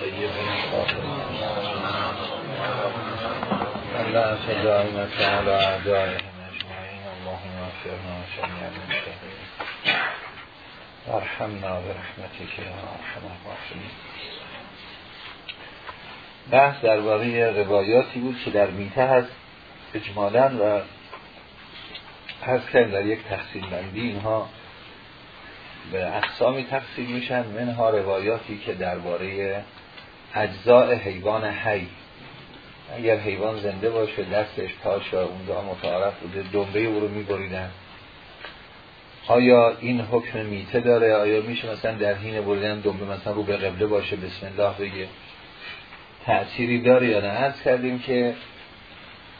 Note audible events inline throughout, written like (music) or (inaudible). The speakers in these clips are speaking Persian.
الله بحث درباره روایاتی بود که در میته هست اجمالا و هست که در یک تقسیم بندی اینها به اقسامی تقسیم میشن منها روایاتی که درباره اجزاء حیوان حی. اگر حیوان زنده باشه دستش تاش اونجا متعارف بوده دنبه او رو میبریدن. آیا این حکم میته داره؟ آیا میشه مثلا در حین بریدن دنبه مثلا رو به قبله باشه؟ بسم الله بگه. تأثیری داره یا نه؟ عرض کردیم که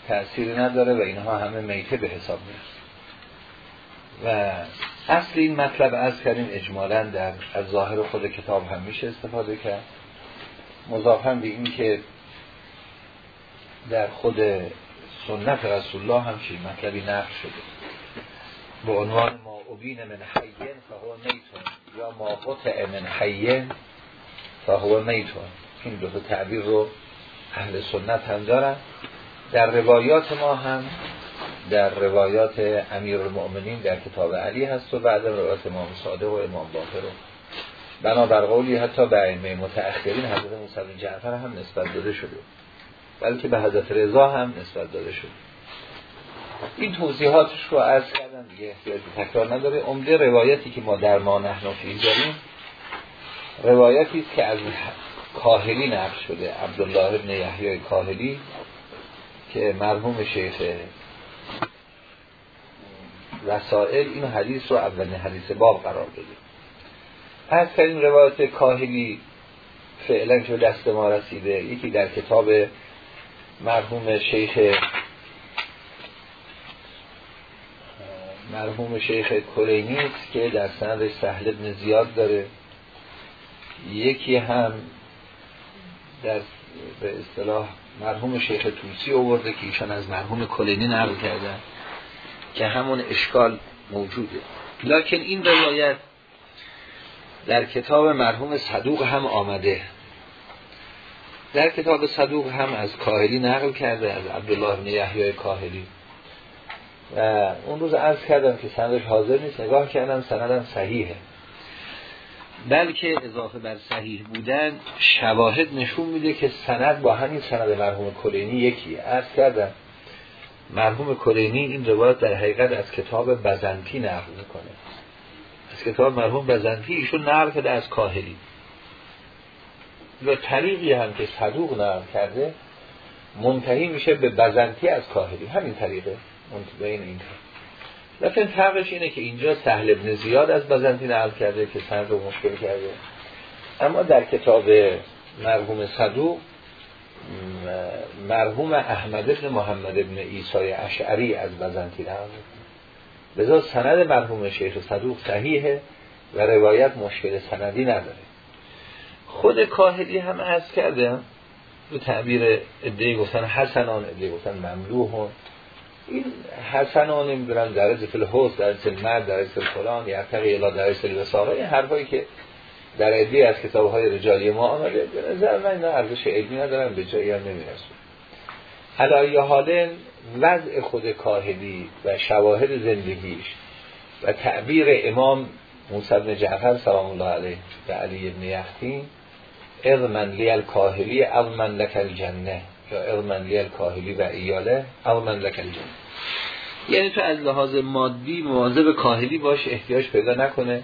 تأثیری نداره و اینها همه میته به حساب می‌رسه. و اصل این مطلب از کردیم اجمالا در از ظاهر خود کتاب هم میشه استفاده کرد. مضافن به این که در خود سنت رسول الله هم چی مطلبی نقل شده. به عنوان ما ابین من حیین فهو میتون یا ما قطع من حیین فهو میتون. این دو تعبیر رو اهل سنت هم دارن. در روایات ما هم در روایات امیر المؤمنین در کتاب علی هست و بعد روایات امام صادق و امام باقر بنابر قولی حتی به ائمه متأخرین حضرت موسی جعفر هم نسبت داده شده. بلکه به حضرت رضا هم نسبت داده شده. این توضیحاتش رو عرض کردم دیگه احتیاج تکرار نداره. عمده روایتی که ما در ما نحن داریم روایتی است که از کاهلی نقل شده. عبدالله ابن یحیی کاهلی که مرحوم شیخ رسائل این حدیث رو اولین حدیث باب قرار داده. از این روایت کاهلی فعلا که دست ما رسیده یکی در کتاب مرحوم شیخ مرحوم شیخ کلینی است که در سند سهل ابن زیاد داره. یکی هم در به اصطلاح مرحوم شیخ توسی آورده که ایشان از مرحوم کلینی نقل کردن که همون اشکال موجوده. لکن این روایت در کتاب مرحوم صدوق هم آمده. در کتاب صدوق هم از کاهلی نقل کرده از عبدالله بن یحیی کاهلی. و اون روز عرض کردم که سندش حاضر نیست نگاه کردم سندم صحیحه. بلکه اضافه بر صحیح بودن شواهد نشون میده که سند با همین سند مرحوم کلینی یکی عرض کردم مرحوم کلینی این روایت در حقیقت از کتاب بزنتی نقل می‌کنه. کتاب مرحوم بزنتی ایشون نقل کرده از کاهلی. و طریقی هم که صدوق نقل کرده منتهی میشه به بزنتی از کاهلی. همین طریقه. بین این لیکن فرقش اینه که اینجا سهل ابن زیاد از بزنتی نقل کرده که سند رو مشکل کرده. اما در کتاب مرحوم صدوق مرحوم احمد ابن محمد ابن ایسای اشعری از بزنتی نقل بذار سند مرحوم شیخ صدوق صحیحه و روایت مشکل سندی نداره. خود کاهلی هم از کرده به تعبیر ادهی گفتن حسنان ادهی گفتن مملوحون این حسنان نمی‌دونم در فل حوز در مرد در فلان یرتقی الا در الوساقه این حرفایی که در عدی از کتاب های رجالی ما آمده به نظر من اینا ارزش علمی ندارن به جایی هم نمیرسون علایه حال وضع خود کاهلی و شواهد زندگیش و تعبیر امام موسی بن جعفر سلام الله علیه و علی ابن یختین اغمن لی الکاهلی اغمن لک الجنه یا اغمن لی الکاهلی و ایاله اغمن لک الجنه. یعنی تو از لحاظ مادی مواظب کاهلی باش احتیاج پیدا نکنه.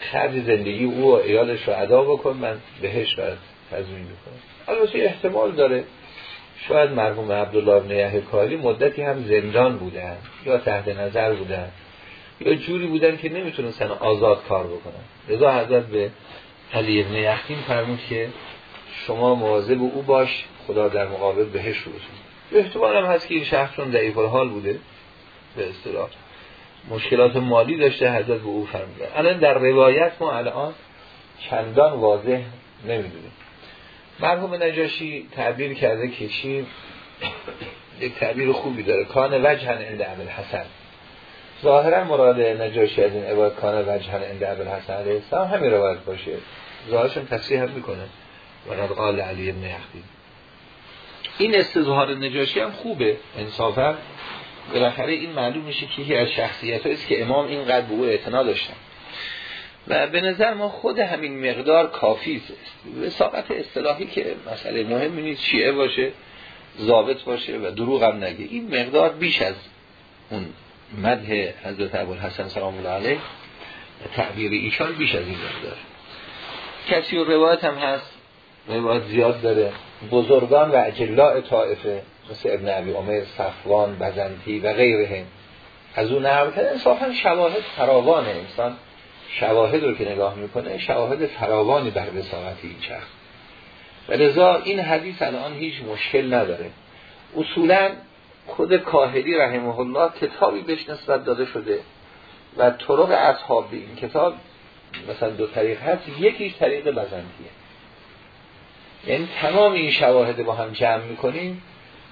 خرج زندگی او و ایالش رو ادا بکن من بهش باید تضمین بکنم البته احتمال داره. شاید مرحوم عبدالله بن یحیی مدتی هم زندان بودن یا تحت نظر بودن یا جوری بودن که نمی‌تونستن آزاد کار بکنن. رضا حضرت به علی ابن یختین فرمود که شما مواظب او باش خدا در مقابل بهش رو احتمال هم هست که این شخص چون ضعیف حال بوده به اصطلاح مشکلات مالی داشته حضرت به او فرموده. الان در روایت ما الان چندان واضح نمی‌دونیم. مرحوم نجاشی تعبیر کرده کشی یک تعبیر خوبی داره. کان وجهن عند عبل حسن. ظاهرا مراد نجاشی از این عباد کان وجهن عند حسن علیه السلام همین روایت باشه. ظاهرشون تصریح هم می‌کنه. و قال علی ابن یختی این استظهار نجاشی هم خوبه. انصافا بالاخره این معلوم میشه که یکی از شخصیت است که امام اینقدر به او اعتنا داشتن. و به نظر ما خود همین مقدار کافی است. وساقت اصطلاحی که مسئله مهم نیست شیعه باشه ضابط باشه و دروغ هم نگه. این مقدار بیش از اون مده حضرت ابوالحسن سلام الله علیه تعبیر ایشان بیش از این مقدار. کسی و روایت هم هست روایت زیاد داره. بزرگان و اجلاء طائفه مثل ابن عبی عمر صفوان بزنتی و غیره. از اون نقل کرده انصافا شواهد فراوانه. انسان شواهد رو که نگاه می‌کنه شواهد فراوانی بر رسالت این چرخ و لذا این حدیث الان هیچ مشکل نداره. اصولا خود کاهلی رحمه الله کتابی بهش نسبت داده شده و طرق اصحاب این کتاب مثلا دو طریق هست یکیش طریق بزنتیه یعنی تمام این شواهد با هم جمع می‌کنیم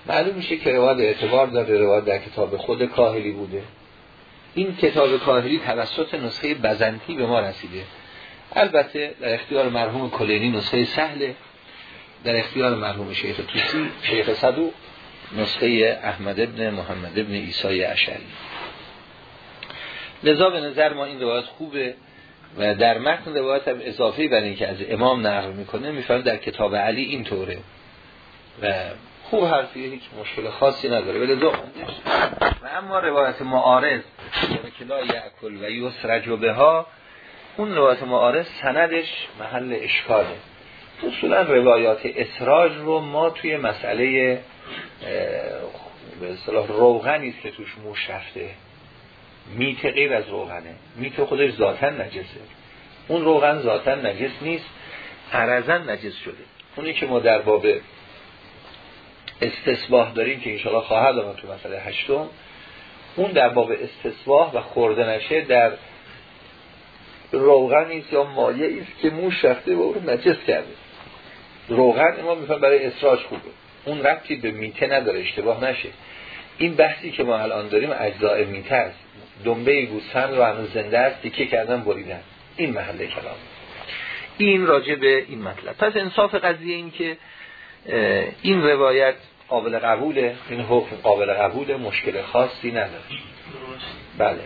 معلوم میشه که روایت اعتبار داره روایت در کتاب خود کاهلی بوده. این کتاب کاهلی توسط نسخه بزنتی به ما رسیده. البته در اختیار مرحوم کلینی نسخه سهله در اختیار مرحوم شیخ توسی شیخ صدو نسخه احمد ابن محمد ابن ایسای اشعری. لذا به نظر ما این روایت خوبه و در متن روایت هم اضافه بر که از امام نقل می‌کنه می‌فهمه در کتاب علی این طوره و خوب حرفیه هیچ مشکل خاصی نداره ولی دو و اما روایت معارض که لا یعکل و یسرج به ها اون روایت معارض سندش محل اشکاله. اصولا روایات اسراج رو ما توی مسئله به اصطلاح روغنی که توش موش رفته. میت غیر از روغنه. میت خودش ذاتا نجسه. اون روغن ذاتا نجس نیست عرضا نجس شده. اونی که ما در باب استصباح داریم که انشاءالله خواهد آمد تو مسئله هشتم. اون در باب استصباح و خورده نشه در روغن یا مایه است که موش رفته و اون نجس کرده. روغن ما میفهم برای اسراج خوبه. اون ربطی به میته نداره اشتباه نشه. این بحثی که ما الان داریم اجزاء میته است. دنبه گوسفند رو هنوز زنده است دیگه کردن بریدن. این محله کلام. این راجع به این مطلب. پس انصاف قضیه این که این روایت قابل قبوله. این حکم قابل قبوله مشکل خاصی نداره. بله.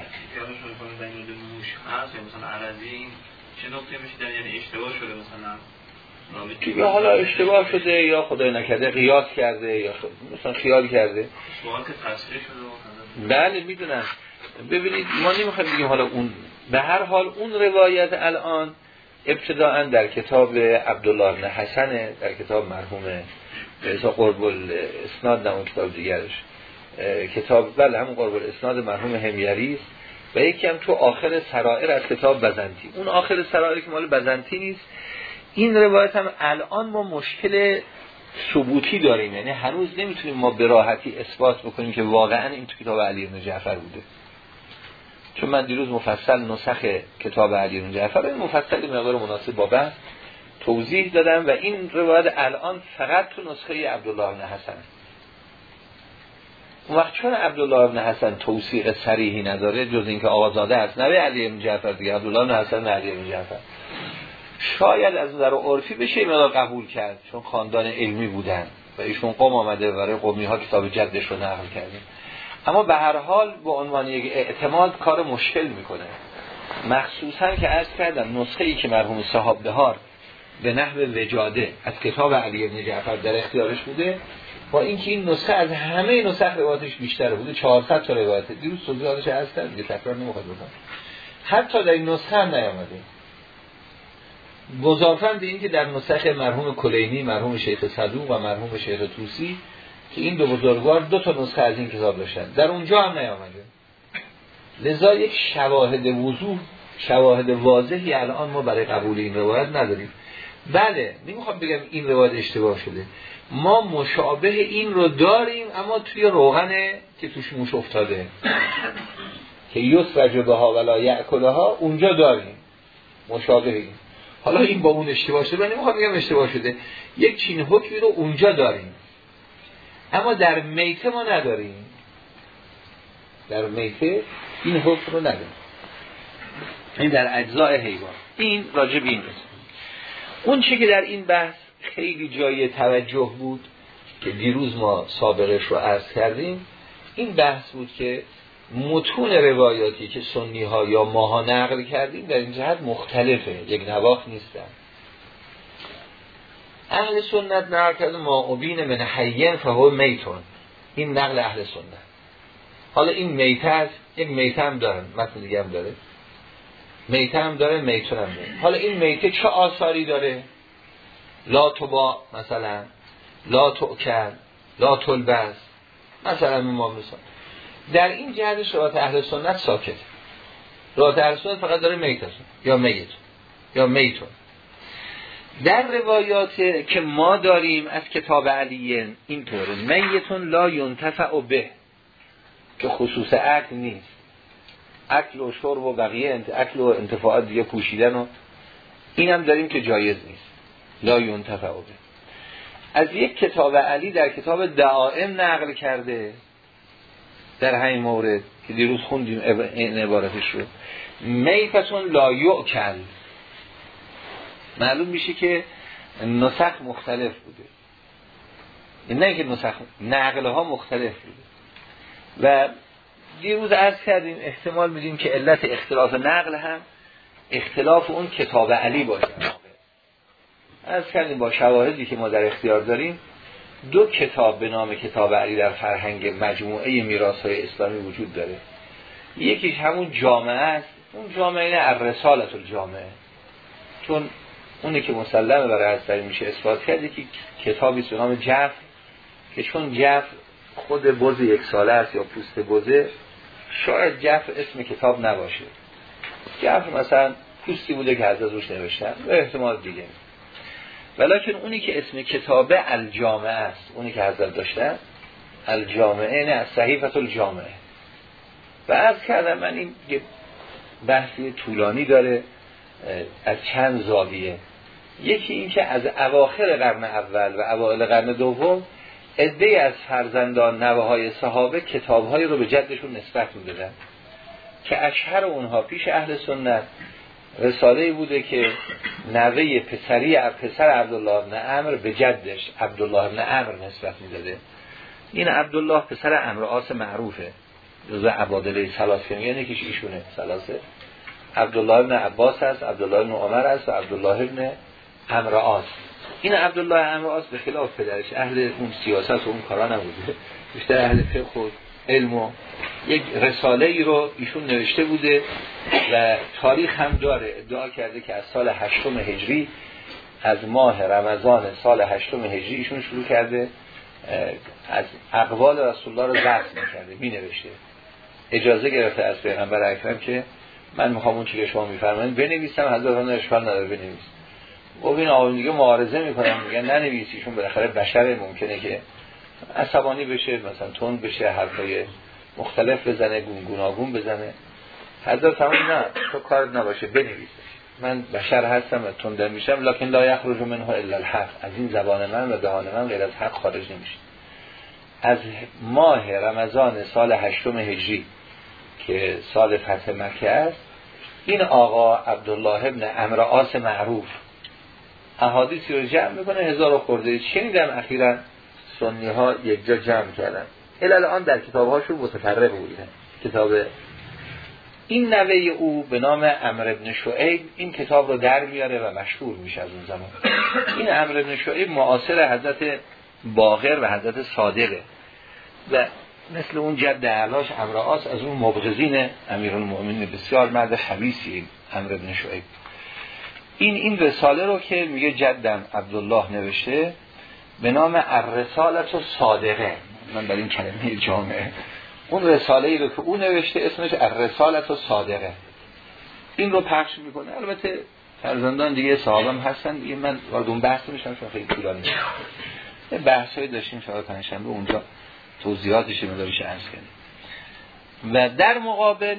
چه نقطه میشه یعنی اشتباه شده مثلا حالا اشتباه شده یا خدای نکرده قیاس کرده یا مثلا خیال کرده. بله می‌دونم. ببینید ما نمی‌خوایم بگیم حالا اون به هر حال اون روایت الان ابتداعا در کتاب عبدالله بن حسن در کتاب مرحوم رضا قرب اسناد نه کتاب دیگرش. کتاب بله همون قرب اسناد مرحوم همیری است. و یکی هم تو آخر سرائر از کتاب بزنتی. اون آخر سرائر که مال بزنتی نیست. این روایت هم الان ما مشکل ثبوتی داریم. یعنی هنوز نمی‌تونیم ما به راحتی اثبات بکنیم که واقعا این تو کتاب علی بن جعفر بوده. چون من دیروز مفصل نسخ کتاب علی بن جعفر مفصل مقدار مناسب با بحث توضیح دادم و این روایت الان فقط تو نسخه عبدالله بن حسن. اون وقت چون عبدالله بن حسن توصیق صریحی نداره جز اینکه آقازاده هست نوی علی بن جعفر دیگه عبدالله بن حسن علی بن جعفر. شاید از نظر عرفی بشه این قبول کرد چون خاندان علمی بودن و ایشون قوم آمده برای قومی ها کتاب جدش رو نقل کرده اما به هر حال به عنوان یک اعتماد کار مشکل می‌کنه. مخصوصا که از کردم نسخه ای که مرحوم صحاب بهار به نحو وجاده. از کتاب علی بن جعفر در اختیارش بوده. با اینکه این نسخه از همه نسخ روایتش بیشتر بوده 400 تا روایت. دیروز توضیحاتش از کرد دیگه تکرار نمی‌خواد بکنم. حتی در این نسخه هم نیامده. گذارفن به اینکه در نسخ مرحوم کلینی مرحوم شیخ صدوق و مرحوم شیخ توسی که این دو بزرگوار دو تا نسخه از این کتاب داشتن. در اونجا هم نیامده. لذا یک شواهد وضوح شواهد واضحی الان ما برای قبول این روایت نداریم. بله نمی‌خوام بگم این روایت اشتباه شده. ما مشابه این رو داریم اما توی روغنه که توش موش افتاده. که یوس رجبه ها ولا یعکله ها اونجا داریم. مشابه این. حالا این با اون اشتباه شده من نمی‌خوام بگم اشتباه شده. یک چین حکمی رو اونجا داریم. اما در میته ما نداریم. در میته این حکم رو نداریم. این در اجزاء حیوان. این راجب این. اون چی که در این بحث خیلی جای توجه بود که دیروز ما سابقش رو عرض کردیم این بحث بود که متون روایاتی که سنی ها یا ماها نقل کردیم در این جهت مختلفه یک نواخ نیستن. اهل سنت نقل کرده ما ابین من حین فهو میتون. این نقل اهل سنت. حالا این میته است یک میته هم دارن متن دیگه هم داره. میته هم داره میتون هم داره. حالا این میته چه آثاری داره؟ لا با مثلا لا توکل لا تلبس مثلا ما مثلا در این جهت شرایط اهل سنت ساکت. روایت اهل سنت فقط داره میت یا میت یا میتون در روایات که ما داریم از کتاب علیه اینطوره میتون لا ینتفع به که خصوص عقل نیست. اکل و شرب و بقیه اکل و انتفاعات دیگه پوشیدن و این هم داریم که جایز نیست. لا ینتفع از یک کتاب علی در کتاب دعائم نقل کرده در همین مورد که دیروز خوندیم این عبارتش رو. میفتون لا یعکل معلوم میشه که نسخ مختلف بوده. نه که نسخ نقله ها مختلف بوده. و دیروز عرض کردیم احتمال میدیم که علت اختلاف نقل هم اختلاف اون کتاب علی باشه. از کردیم با شواهدی که ما در اختیار داریم دو کتاب به نام کتاب علی در فرهنگ مجموعه میراث های اسلامی وجود داره. یکیش همون جامعه است. اون جامعه اینه الرسالت الجامعه. چون اونی که مسلمه برای هستری میشه اثبات کرده که کتابی به نام جف که چون جف خود بز یک ساله است یا پوست بزه شاید جف اسم کتاب نباشه. جف مثلا پوستی بوده که از روش نوشتن و احتمال دیگه. ولیکن اونی که اسم کتاب الجامعه است اونی که حضرت داشتن الجامعه نه از صحیفت الجامعه. و از کردم من این بحثی طولانی داره از چند زاویه. یکی این که از اواخر قرن اول و اوایل قرن دوم عده از فرزندان نوه های صحابه کتاب رو به جدشون نسبت می‌دادن که اشهر اونها پیش اهل سنت رساله بوده که نوه پسری پسر عبدالله ابن عمر به جدش عبدالله ابن عمر نسبت می‌داده. این عبدالله پسر عمر آس معروفه. جزء عبادله سلاسه یعنی کش ایشونه سلاسه عبدالله ابن عباس هست عبدالله ابن عمر هست و عبدالله ابن عمر آس. این عبدالله عمر آس به خلاف پدرش اهل اون سیاست و اون کارا نبوده. بیشتر اهل فقه و علم و یک رساله ای رو ایشون نوشته بوده و تاریخ هم داره. ادعا کرده که از سال هشتم هجری از ماه رمضان سال هشتم هجری ایشون شروع کرده از اقوال رسول الله رو ضبط می‌کرده می نوشته اجازه گرفته از پیغمبر اکرم که من می‌خوام اون چی که شما میفرمایید بنویسم حضرت اشکال نداره بنویس و این آقایون دیگه معارضه می‌کنن میگن ننویسیشون بالاخره بشر ممکنه که عصبانی بشه مثلا تون بشه حرفای مختلف بزنه گونگوناگون بزنه. حضرت هم نه تو کار نباشه بنویس من بشر هستم و تندر میشم لکن لا یخرج منها الا الحق. از این زبان من و دهان من غیر از حق خارج نمیشه. از ماه رمضان سال هشتم هجری که سال فتح مکه است این آقا عبدالله ابن امر آس معروف احادیثی رو جمع می‌کنه هزار خورده. شنیدم اخیرا سنی ها یک جا جمع کردن. الان در کتاب هاشون متفرق بودن. کتاب این نوه او به نام امر ابن شعیب این کتاب رو در میاره و مشهور میشه از اون زمان. این امر ابن شعیب معاصر حضرت باقر و حضرت صادقه و مثل اون جد علاش امرآس از اون مبغزین امیرالمؤمنین بسیار مرد خبیسی امر ابن شعیب. این این رساله رو که میگه جدم عبدالله نوشته به نام الرسالت و صادقه من برای این کلمه جامعه. اون رساله ای رو که اون نوشته اسمش الرسالت و صادقه این رو پخش می‌کنه. البته فرزندان دیگه صحابم هستن. دیگه من وارد اون بحث میشم چون خیلی طولانی یه بحث داشتیم شاید پنجشنبه. اونجا توضیحاتش مدارش عرض کنیم و در مقابل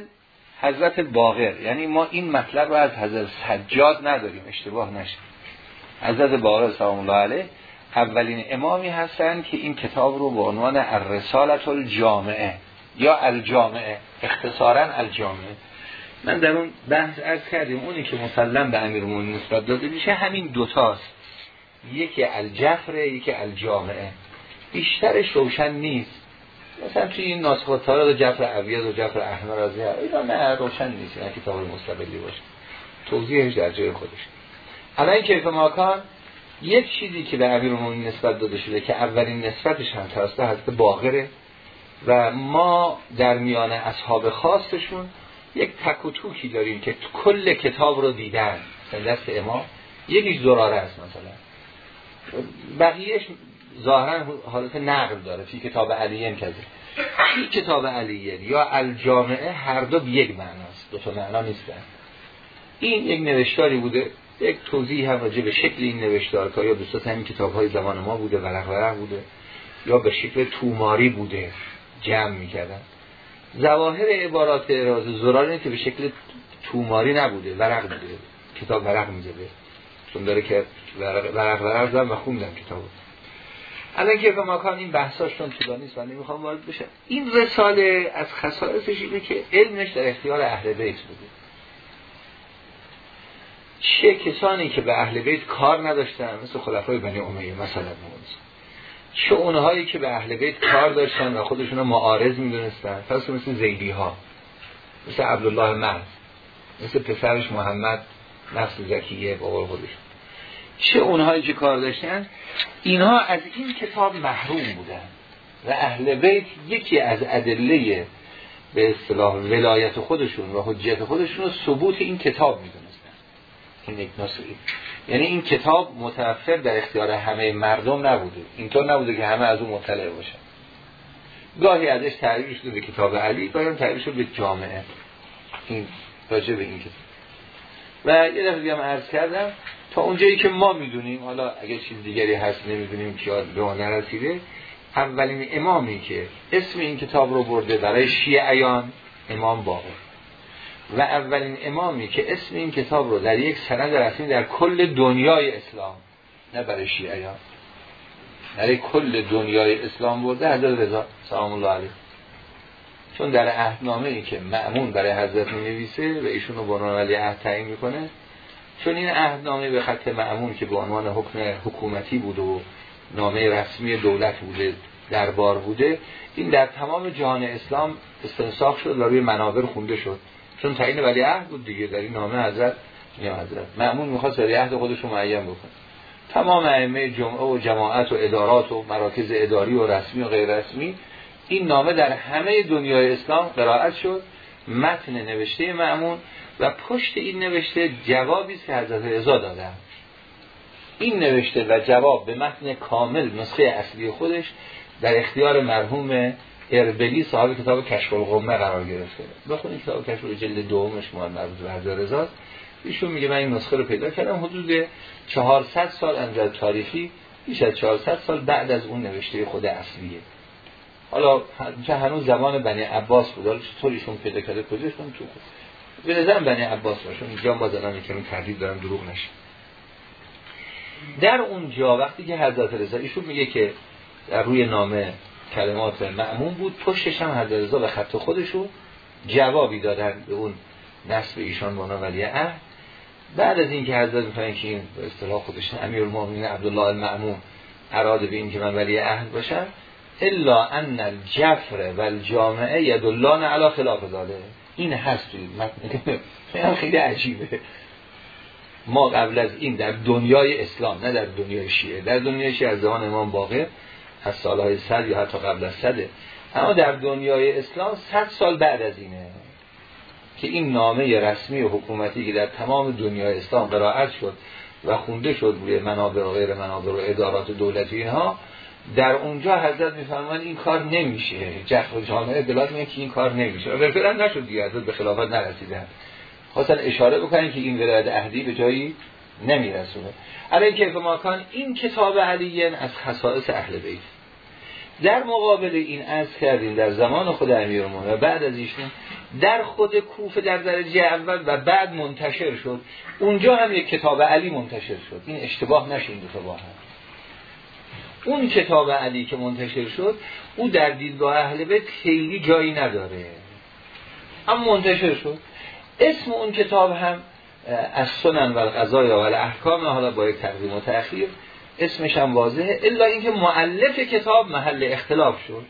حضرت باقر. یعنی ما این مطلب رو از حضرت سجاد نداریم. اشتباه نشه. حضرت باقر سلام الله علیه اولین امامی هستن که این کتاب رو به عنوان الرسالت الجامعه یا الجامعه اختصارا الجامعه. من در اون بحث ارز کردیم اونی که مسلم به امیر نسبت داده میشه همین دوتاست یکی الجفره یکی الجامعه. بیشترش روشن نیست. مثلا توی این ناسخ تاریخ جفر عویز و جفر احمر از اینا نه روشن نیست نه کتاب مستقلی باشه. توضیحش در جای خودش. الان کیف ماکان یک چیزی که به امیر نسبت داده شده که اولین نسبتش هم توسط حضرت باقره و ما در میان اصحاب خاصشون یک تک و توکی داریم که کل کتاب رو دیدن. دست امام یکیش زراره است مثلا. بقیهش ظاهرا حالت نقل داره فی کتاب علیین کذه فی کتاب علیین یا الجامعه هر دو یک معناست دو تا معنا نیستن. این یک نوشتاری بوده یک توضیح هم راجع به شکل این نوشتار که یا به همین کتاب های زمان ما بوده ورق ورق بوده یا به شکل توماری بوده جمع می‌کردن. زواهر عبارات راز زرار که به شکل توماری نبوده ورق بوده. کتاب ورق می‌زده. چون داره که ورق ورق, ورق و خوندم کتابو الان که به مکان این بحثاشون طولانی است و نمی‌خوام وارد بشم. این رساله از خصائصش اینه که علمش در اختیار اهل بیت بوده. چه کسانی که به اهل بیت کار نداشتن مثل خلفای بنی امیه مثلا چه اونهایی که به اهل بیت کار داشتن و خودشون معارض می‌دونستن. پس مثل زیدی ها مثل عبدالله مرز مثل پسرش محمد نفس زکیه با خودش. چه اونهایی که کار داشتن اینها از این کتاب محروم بودن. و اهل بیت یکی از ادله به اصطلاح ولایت خودشون و حجیت خودشون رو ثبوت این کتاب می‌دونستن. این یک یعنی این کتاب متوفر در اختیار همه مردم نبوده. اینطور نبوده که همه از اون مطلع باشن. گاهی ازش تعریف شده به کتاب علی گاهی هم تعریف شده به جامعه. این راجع به این کتاب. و یه دفعه هم عرض کردم اونجایی که ما می‌دونیم حالا اگه چیز دیگری هست نمی‌دونیم که به ما نرسیده اولین امامی که اسم این کتاب رو برده برای شیعیان امام باقر و اولین امامی که اسم این کتاب رو در یک سند رسمی در کل دنیای اسلام نه برای شیعیان برای کل دنیای اسلام برده حضرت رضا سلام الله علیه. چون در عهدنامه ای که معمون برای حضرت می نویسه و ایشون رو ولی عهد تعیین می‌کنه چون این عهدنامه به خط معمون که به عنوان حکم حکومتی بود و نامه رسمی دولت بوده دربار بوده این در تمام جهان اسلام استنساخ شد و روی منابر خونده شد. چون تعیین ولی عهد بود دیگه در این نامه حضرت نیم حضرت معمون می‌خواست ولی عهد خودش رو معین بکنه. تمام ائمه جمعه و جماعت و ادارات و مراکز اداری و رسمی و غیر رسمی این نامه در همه دنیای اسلام قرائت شد. متن نوشته معمون و پشت این نوشته جوابی که حضرت رضا دادن. این نوشته و جواب به متن کامل نسخه اصلی خودش در اختیار مرحوم اربلی صاحب کتاب کشف القمه قرار گرفته. بخونید کتاب کشف جلد دومش مال مربوط به حضرت رضا. ایشون میگه من این نسخه رو پیدا کردم. حدود 400 سال انجل تاریخی بیش از 400 سال بعد از اون نوشته خود اصلیه. حالا چه هنوز زمان بنی عباس بود حالا چطور ایشون پیدا کرده کجاشون تو به نظرم بنی عباس باشون اینجا باز الان که تردید دارم دروغ نشه. در اونجا وقتی که حضرت رضا ایشون میگه که در روی نامه کلمات معمون بود پشتش هم حضرت رضا به خط خودشون جوابی دادن به اون نصب ایشان بانا ولی عهد بعد از اینکه حضرت می‌فهمن که این به اصطلاح خودش امیر المؤمنین عبدالله المعمون اراده به این که من ولی عهد باشم الا ان الجفر و الجامعه یدلان علی خلاف داده این هست توی (laughs) خیلی عجیبه. ما قبل از این در دنیای اسلام نه در دنیای شیعه. در دنیای شیعه از زمان امام باقر از سالهای صد یا حتی قبل از صده. اما در دنیای اسلام صد سال بعد از اینه که این نامه رسمی و حکومتی که در تمام دنیای اسلام قرائت شد و خونده شد روی منابر و غیر منابر و ادارات دولتی اینها در اونجا حضرت میفرمان این کار نمیشه. جخ جامعه دلات میگه که این کار نمیشه. و بالفعل نشد دیگه حضرت به خلافت نرسیدن خواستن اشاره بکنن که این ولایت اهدی به جایی نمیرسونه. الان که ماکان این کتاب علیین از خصائص اهل بیت. در مقابل این از کردیم در زمان خود امیرمون و بعد از ایشون در خود کوفه در درجه اول و بعد منتشر شد. اونجا هم یک کتاب علی منتشر شد. این اشتباه نشه این دو با هم اون کتاب علی که منتشر شد او در دیدگاه اهل بیت خیلی جایی نداره. اما منتشر شد. اسم اون کتاب هم از سنن و القضای و احکام حالا با یک تقدیم و تأخیر اسمش هم واضحه. الا اینکه معلف کتاب محل اختلاف شد.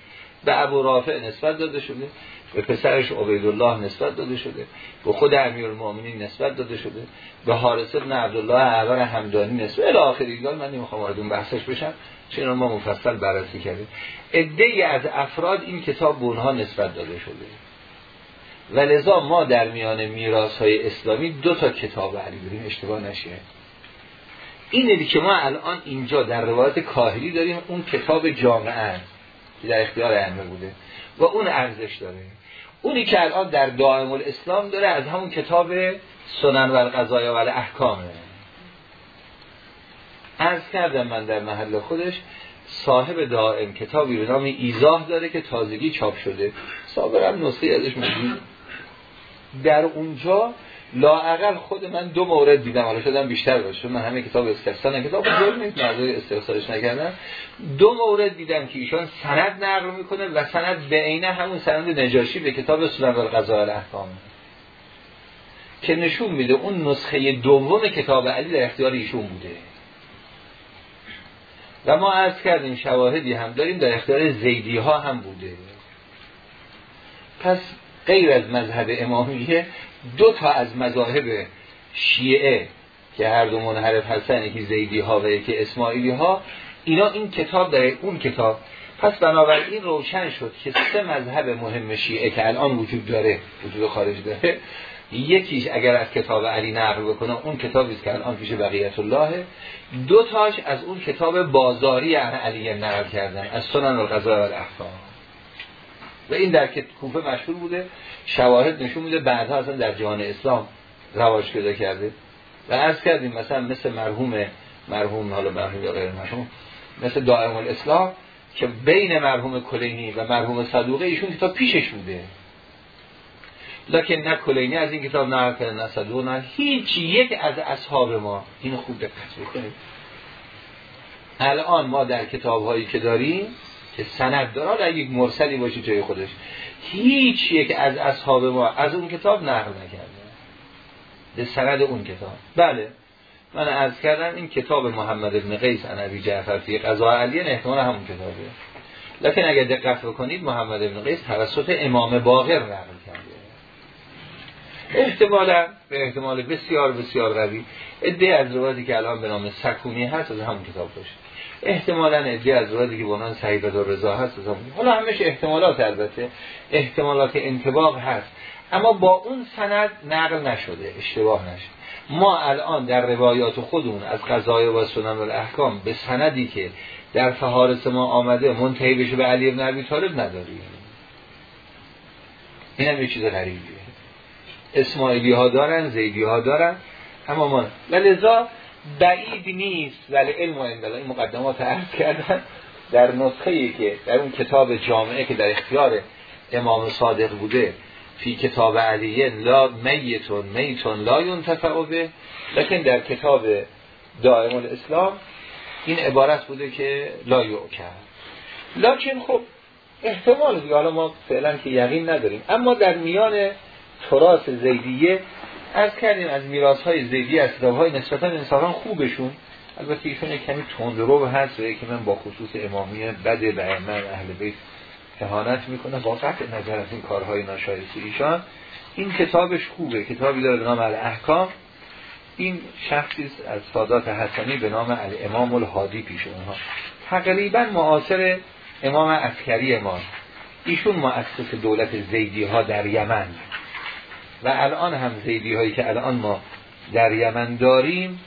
به ابو رافع نسبت داده شده. به پسرش عبیدالله نسبت داده شده. به خود امیرالمومنین نسبت داده شده. به حارث ابن عبدالله اعور همدانی نسبت. آخری من نمی‌خوام وارد بحثش بشم. چون ما مفصل بررسی کردیم. عده از افراد این کتاب به اونها نسبت داده شده. و لذا ما در میان میراث های اسلامی دو تا کتاب علی داریم. اشتباه نشه. اینه که ما الان اینجا در روایت کاهلی داریم. اون کتاب جامعه که در اختیار بوده. و اون ارزش داره. اونی که الان در دائم الاسلام داره از همون کتاب سنن و القضایا و احکامه ارز کردم من در محل خودش صاحب دائم کتابی به نام ایزاه داره که تازگی چاپ شده. هم نسخه ازش موجود. در اونجا لاعقل خود من دو مورد دیدم حالا شدم بیشتر باشه من همه کتاب استفسار کتاب بزرگ نیست موضوع استفسارش نکردم. دو مورد دیدم که ایشان سند نقل می‌کنه و سند به عینه همون سند نجاشی به کتاب سنن القضاء الاحکام. که نشون میده اون نسخه دوم کتاب علی در اختیار ایشون بوده. و ما عرض کردیم شواهدی هم داریم در اختیار زیدی ها هم بوده. پس غیر از مذهب امامیه دو تا از مذاهب شیعه که هر دو منحرف هستن یکی زیدی ها و یکی اسماعیلی ها اینا این کتاب داره اون کتاب. پس بنابراین روشن شد که سه مذهب مهم شیعه که الان وجود داره وجود خارج داره یکیش اگر از کتاب علی نقل بکنه اون کتابی که الان پیش بقیت الله دو تاش از اون کتاب بازاری علی نقل کردن از سنن القضاء و الاحکام و این در کوفه مشهور بوده شواهد نشون میده بعدها اصلا در جهان اسلام رواج پیدا کرده. و عرض کردیم مثلا مثل مرحوم مرحوم حالا مرحوم یا غیر مرحوم مثل دائم الاسلام که بین مرحوم کلینی و مرحوم صدوقه ایشون کتاب پیشش بوده. لکن نه کلینی از این کتاب نه کرده نه صدوق نه هیچ یک از اصحاب ما اینو خوب دقت بکنید. الان ما در کتاب هایی که داریم که سند داره. در یک مرسلی باشه جای خودش. هیچ یک از اصحاب ما از اون کتاب نقل نکرده. به سند اون کتاب. بله. من از کردم این کتاب محمد ابن قیس انبی جعفر فی قضا علی احتمال همون کتابه. لکن اگر دقت بکنید محمد ابن قیس توسط امام باقر نقل کرده. احتمالا به احتمال بسیار بسیار قوی. ادعای از روایتی که الان به نام سکونی هست از همون کتاب باشه. احتمالا ادعای از روایتی که به نام صحیفه رضا هست. حالا همش احتمالات البته. احتمالات انتباق هست. اما با اون سند نقل نشده اشتباه نشده. ما الان در روایات خودمون از قضای و سنن الاحکام به سندی که در فهارس ما آمده منتهی بشه به علی ابن ابی طالب نداریم. این هم یه چیز غریبیه. اسماعیلی ها دارن زیدی ها دارن اما ما بعید نیست. ولی علم و این مقدمات عرض کردن در نسخه ای که در اون کتاب جامعه که در اختیار امام صادق بوده فی کتاب علیه لا میتون میتون لا ینتفع به. لیکن در کتاب دائم الاسلام این عبارت بوده که لا کرد لکن خب احتمال دیگه حالا ما فعلا که یقین نداریم. اما در میان تراس زیدیه از کردیم از میراث های زیدی از کتاب های نسبتا خوبشون. البته ایشون کمی تندرو هست که من با خصوص امامی بد به من اهل بیت اهانت می‌کنه با قطع نظر از این کارهای ناشایسته ایشان این کتابش خوبه. کتابی داره به نام الاحکام. این شخصی از سادات حسنی به نام الامام الهادی پیش اونها. تقریبا معاصر امام عسکری ما. ایشون مؤسس دولت زیدی ها در یمن. و الان هم زیدی هایی که الان ما در یمن داریم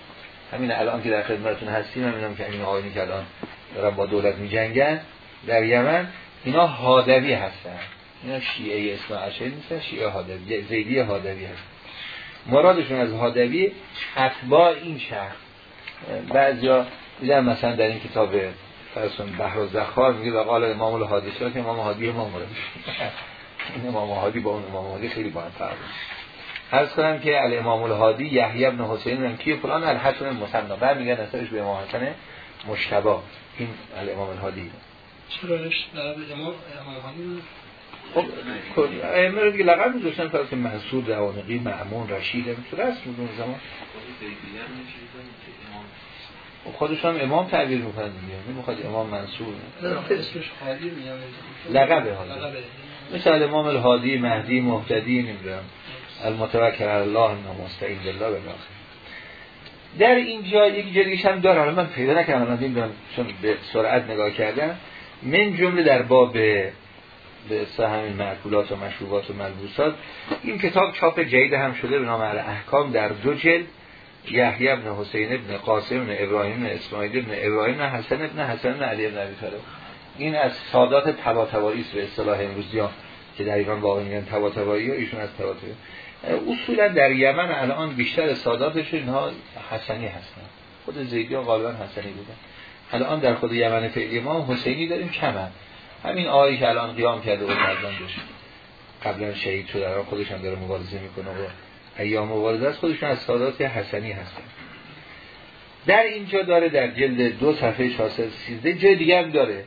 همین الان که در خدمتتون هستیم هم که این آقایونی که الان دارن با دولت می جنگن در یمن اینا هادوی هستن. اینا شیعه اسم نیستن شیعه هادوی زیدی هادوی هستن مرادشون از هادوی اتباع این شخص بعضیا دیدن مثلا در این کتاب فرسون بحر و زخار میگه و قال امام الهادی که امام هادی امام این امام هادی با اون امام هادی خیلی با هم فرق عرض کنم که الامام الهادی یحیی بن حسین بن کی فلان الحسن مصنع بعد میگن اثرش به امام حسن مشتبه این الامام الهادی چرا امام الهادی خب ائمه رو دیگه لقب میذاشتن فرض منصور دوانقی معمون رشید تو رسم بود اون زمان؟ خودشون هم امام تعبیر می‌کنن دیگه. نمی‌خواد امام منصور. اسمش حادی. لقب حادی. مثل امام الهادی مهدی مهتدی نمی‌دونم المتوکل الله مستعین بالله بالله در اینجا یک جریش هم داره من پیدا نکردم دیدم چون به سرعت نگاه کردم. من جمله در باب به همین معقولات و مشروبات و ملبوسات این کتاب چاپ جدید هم شده به نام احکام در دو جلد. یحیی ابن حسین ابن قاسم ابن ابراهیم ابن اسماعیل ابن ابراهیم ابن حسن ابن حسن ابن علی ابن ابی طالب. این از سادات تباتبایی است به اصطلاح امروزی ها که در ایران واقعا میگن تباتبایی ایشون از تباتبایی اصولا در یمن الان بیشتر ساداتش اینها حسنی هستن. خود زیدی ها غالبا حسنی بودن الان در خود یمن فعلی ما حسینی داریم کمن. همین آقایی که الان قیام کرده و فرزندش. قبلا شهید شده الان خودش هم داره مبارزه می‌کنه. و ایام مبارزه است خودشون از سادات حسنی هستن. در اینجا داره در جلد دو صفحه 413 جای دیگه هم داره.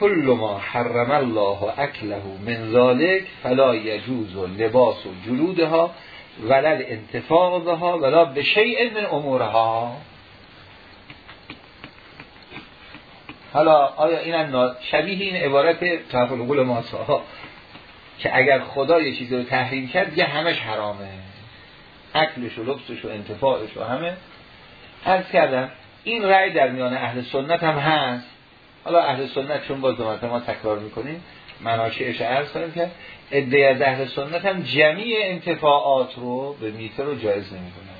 کل ما حرم الله اکله من ذالک فلا یجوز و لباس و جلودها ولل انتفاع بها ولا به شیء من امورها. حالا آیا این شبیه این عبارت طرف القول ماسا که اگر خدا یه چیزی رو تحریم کرد یه همش حرامه. اکلش و لبسش و انتفاعش و همه. عرض کردم این رأی در میان اهل سنت هم هست. حالا اهل سنت چون باز دومت ما تکرار می‌کنیم مناشعش عرض کنیم که ادعای از اهل سنت هم جمعی انتفاعات رو به میتر رو جایز نمی‌کنه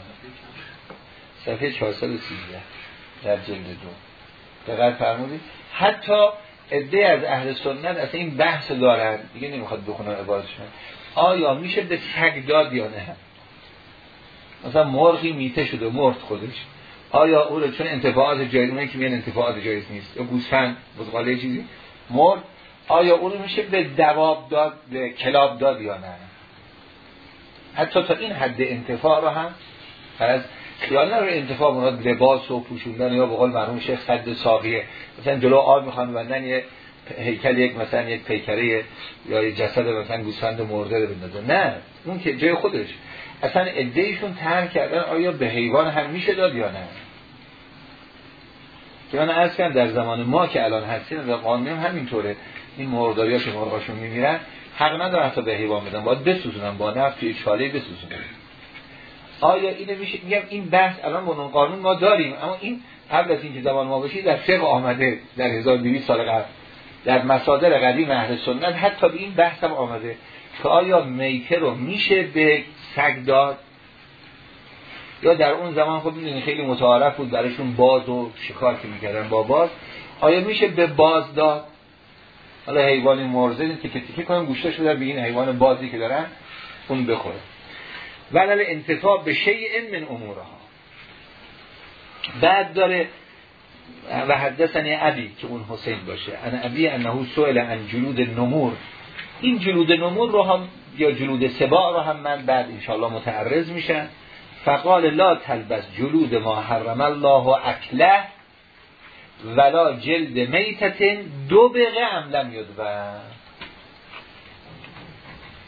صفحه 413 در جلد دو. دقیق فرمودید. حتی ادعای از اهل سنت اصلا این بحث دارن دیگه نمی‌خواد بخونم عبارتشون آیا میشه به سگ داد یا نه؟ مثلا مرغی میته شده مرد خودش. آیا او رو چون انتفاعات جایز که میان انتفاعات جایز نیست؟ یا گوسفند بزغاله چیزی؟ مرد آیا او رو میشه به دواب داد به کلاب داد یا نه؟ حتی تا این حد انتفاع رو هم از خیال رو انتفاع مراد لباس و پوشوندن یا به قول مرحوم شیخ صد ساقیه. مثلا جلو آب می‌خوان بندن یه هیکل یک مثلا یک پیکره یا یه جسد مثلا گوسفند مرده رو بندازه. نه اون که جای خودش. اصلا ادهیشون ترک کردن آیا به حیوان هم میشه داد یا نه؟ که من ارز کردم در زمان ما که الان هستیم و قانون هم همینطوره. این مرداری ها که مرغاشون میمیرن. حق نداره حتی به حیوان بدن. باید بسوزونن با نفت توی چاله بسوزونن. آیا اینو میشه؟ میگم این بحث الان با قانون ما داریم. اما این قبل از اینکه زمان ما باشید در فقه آمده در 1200 سال قبل. در مصادر قدیم اهل سنت حتی به این بحث هم آمده که آیا میته رو میشه به سگ داد؟ یا در اون زمان خب می‌دونی خیلی متعارف بود برایشون باز و شکار که می‌کردن با باز. آیا میشه به باز داد؟ حالا حیوان مرزه تیکه تیکه کنم گوشتش رو به این حیوان بازی که دارن اون بخوره. ولل انتفاع به شیء من امورها. بعد داره و حدثنی ابی که اون حسین باشه. انا ابی انه سئل عن جلود نمور این جلود نمور رو هم یا جلود سبا رو هم من بعد انشاءالله متعرض میشن فقال لا تلبس جلود ما حرم الله و اکله ولا جلد میتت دو بقه عملم یدبر.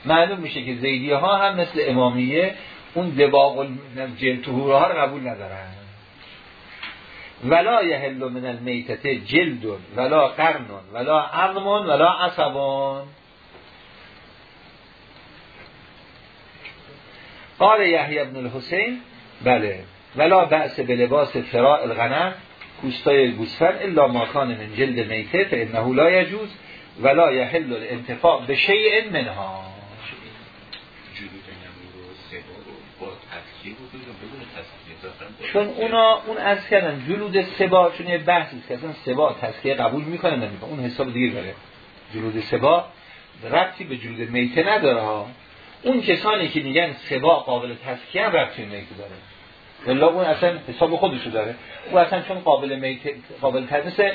معلوم میشه که زیدیه ها هم مثل امامیه اون دباغ جلد طهوره ها رو قبول ندارن. ولا یهل من المیتت جلد ولا قرن ولا عظم ولا عصبون قال یحیی ابن الحسین بله. ولا بأس به لباس فراء الغنم پوستای گوسفند الا ماکان من جلد میته فانه لا یجوز ولا یحل الانتفاع به شیء منها. چون اونا اون از کردن جلود سبا چون یه بحثی که اصلا سبا تسکیه قبول می‌کنه نمی‌کنه اون حساب دیگه داره. جلود سبا ربطی به جلود میته نداره اون کسانی که میگن سبا قابل تسکیه هم ربطی میته داره. ولی اون اصلا حساب خودشو داره. او اصلا چون قابل میت قابل مثل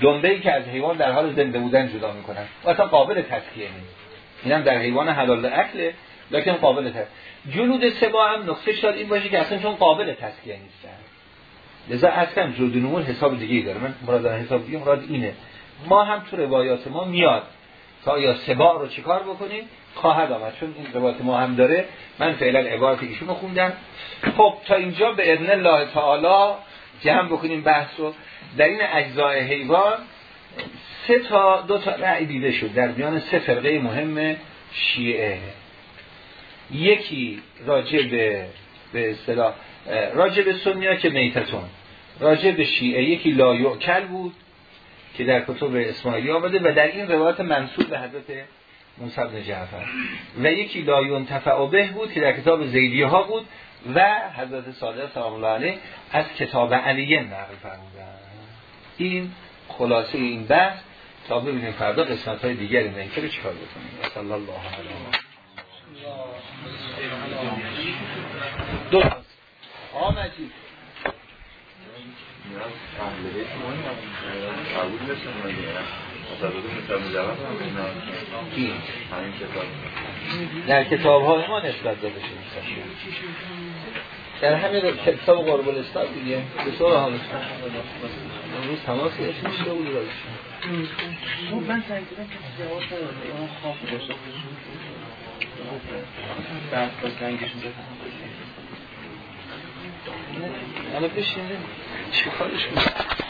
دنبه ای که از حیوان در حال زنده بودن جدا می‌کنن. او اصلا قابل تسکیه نیست. اینم در حیوان حلال اکله. لکن قابل تسکیه جلود سبا هم نقطه شد این باشه که اصلا چون قابل تسکیه نیستن. لذا اصلا جلود نمور حساب دیگه داره. من مراد حساب دیگه مراد اینه. ما هم تو روایات ما میاد تا یا سبا رو چیکار بکنیم خواهد آمد. چون این روایت ما هم داره. من فعلا عبارت ایشونو خوندم. خب تا اینجا به اذن الله تعالی جمع بکنیم بحث رو. در این اجزای حیوان سه تا دو تا رأی دیده شد. در میان سه فرقه مهم شیعه. یکی راجع به به اصطلاح راجع به سنیا که میتتون. راجع به شیعه یکی لا یؤکل بود که در کتب اسماعیلی آمده و در این روایت منسوب به حضرت موسی بن جعفر. و یکی لا ینتفع به بود که در کتاب زیدیه ها بود و حضرت صادق سلام الله علیه از کتاب علیه نقل فرمودن. این خلاصه این بحث تا ببینیم فردا قسمت های دیگری نه که چیکار بکنیم؟ صلی الله علیه دو آمدی در کتاب های ما نسبت داده شده در همین کتاب قرب الاسلام دیگه. به طور حالش امروز تماس نشده بود خب من سعی کردم که جواب نداده خواب داشته بعد با زنگشون الان بشینیم چی کارش کنیم